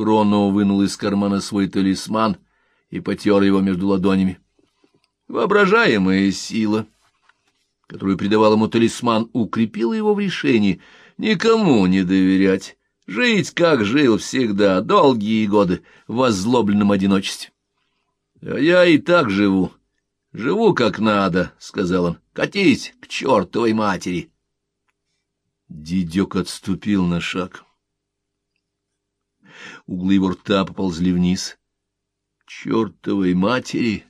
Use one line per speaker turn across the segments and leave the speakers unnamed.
Хроно вынул из кармана свой талисман и потер его между ладонями. Воображаемая сила, которую придавал ему талисман, укрепила его в решении никому не доверять, жить, как жил всегда, долгие годы, в возлобленном одиночестве. — А я и так живу. Живу как надо, — сказал он. — Катись к чертовой матери. Дидек отступил на шаг. Углы его рта поползли вниз. — Чертовой матери!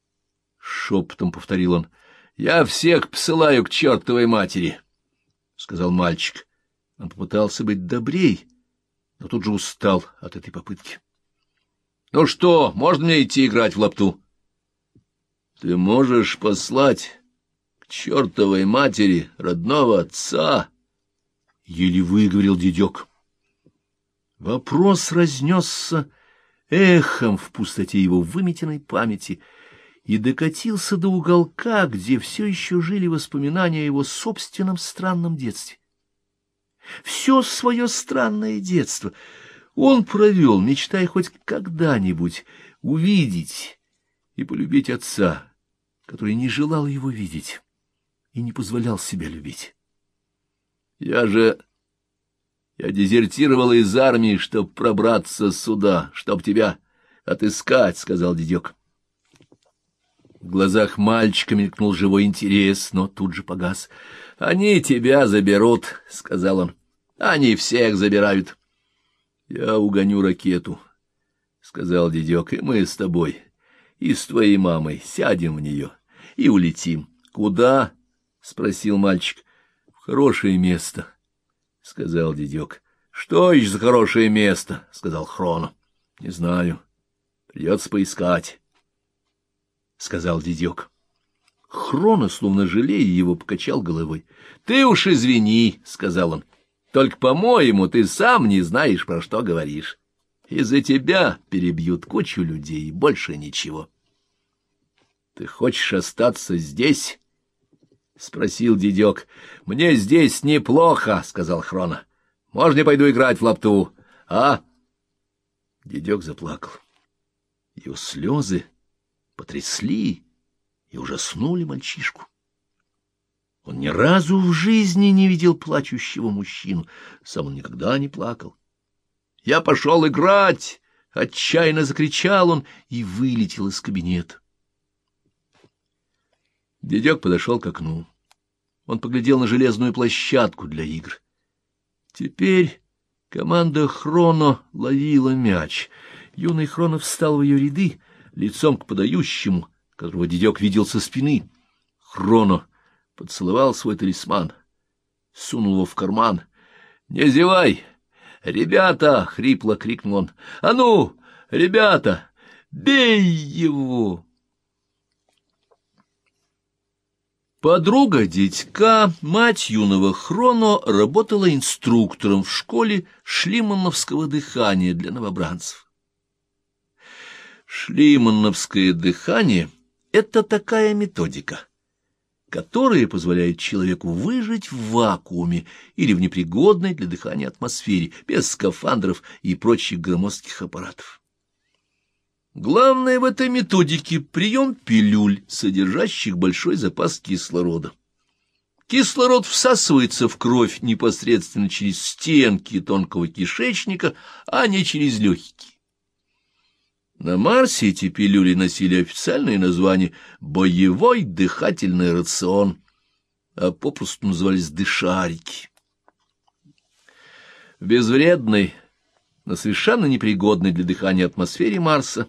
— шепотом повторил он. — Я всех посылаю к чертовой матери, — сказал мальчик. Он попытался быть добрей, но тут же устал от этой попытки. — Ну что, можно мне идти играть в лапту? — Ты можешь послать к чертовой матери родного отца? — еле выговорил дедек. Вопрос разнесся эхом в пустоте его выметенной памяти и докатился до уголка, где все еще жили воспоминания о его собственном странном детстве. Все свое странное детство он провел, мечтая хоть когда-нибудь увидеть и полюбить отца, который не желал его видеть и не позволял себя любить. Я же я дезертировал из армии, чтоб пробраться сюда, чтоб тебя отыскать, — сказал дедек. В глазах мальчика мелькнул живой интерес, но тут же погас. — Они тебя заберут, — сказал он. — Они всех забирают. — Я угоню ракету, — сказал дедек, — и мы с тобой и с твоей мамой сядем в нее и улетим. — Куда? — спросил мальчик. — В хорошее место. —— сказал дедек. — Что еще за хорошее место? — сказал Хроно. — Не знаю. Придется поискать, — сказал дедек. Хроно, словно жалея его, покачал головой. — Ты уж извини, — сказал он. — Только, по-моему, ты сам не знаешь, про что говоришь. Из-за тебя перебьют кучу людей, больше ничего. — Ты хочешь остаться здесь? — спросил дедек. — Мне здесь неплохо, — сказал Хрона. — Можно я пойду играть в лапту? А? Дедек заплакал. Его слезы потрясли и ужаснули мальчишку. Он ни разу в жизни не видел плачущего мужчину, сам он никогда не плакал. — Я пошел играть! — отчаянно закричал он и вылетел из кабинета. Дедек подошел к окну. Он поглядел на железную площадку для игр. Теперь команда Хроно ловила мяч. Юный Хроно встал в ее ряды, лицом к подающему, которого дедек видел со спины. Хроно поцеловал свой талисман, сунул его в карман. — Не зевай! Ребята! — хрипло крикнул он. — А ну, ребята, бей его! Подруга дядька, мать юного Хроно, работала инструктором в школе шлимановского дыхания для новобранцев. Шлимановское дыхание — это такая методика, которая позволяет человеку выжить в вакууме или в непригодной для дыхания атмосфере, без скафандров и прочих громоздких аппаратов. Главное в этой методике прием пилюль, содержащих большой запас кислорода. Кислород всасывается в кровь непосредственно через стенки тонкого кишечника, а не через легкие. На Марсе эти пилюли носили официальное название «боевой дыхательный рацион», а попросту назывались «дышарики». В безвредной, но совершенно непригодной для дыхания атмосфере Марса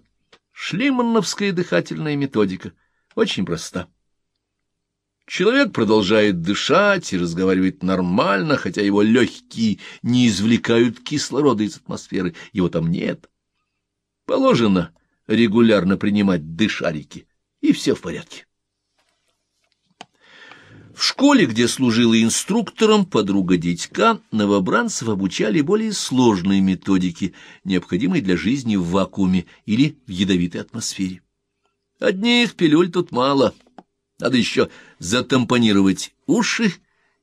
Шлимановская дыхательная методика очень проста. Человек продолжает дышать и разговаривать нормально, хотя его легкие не извлекают кислорода из атмосферы, его там нет. Положено регулярно принимать дышарики, и все в порядке. В школе, где служила инструктором подруга дядька, новобранцев обучали более сложные методики, необходимые для жизни в вакууме или в ядовитой атмосфере. Одних пилюль тут мало. Надо еще затампонировать уши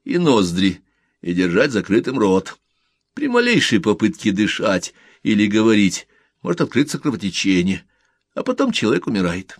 и ноздри и держать закрытым рот. При малейшей попытке дышать или говорить, может открыться кровотечение, а потом человек умирает.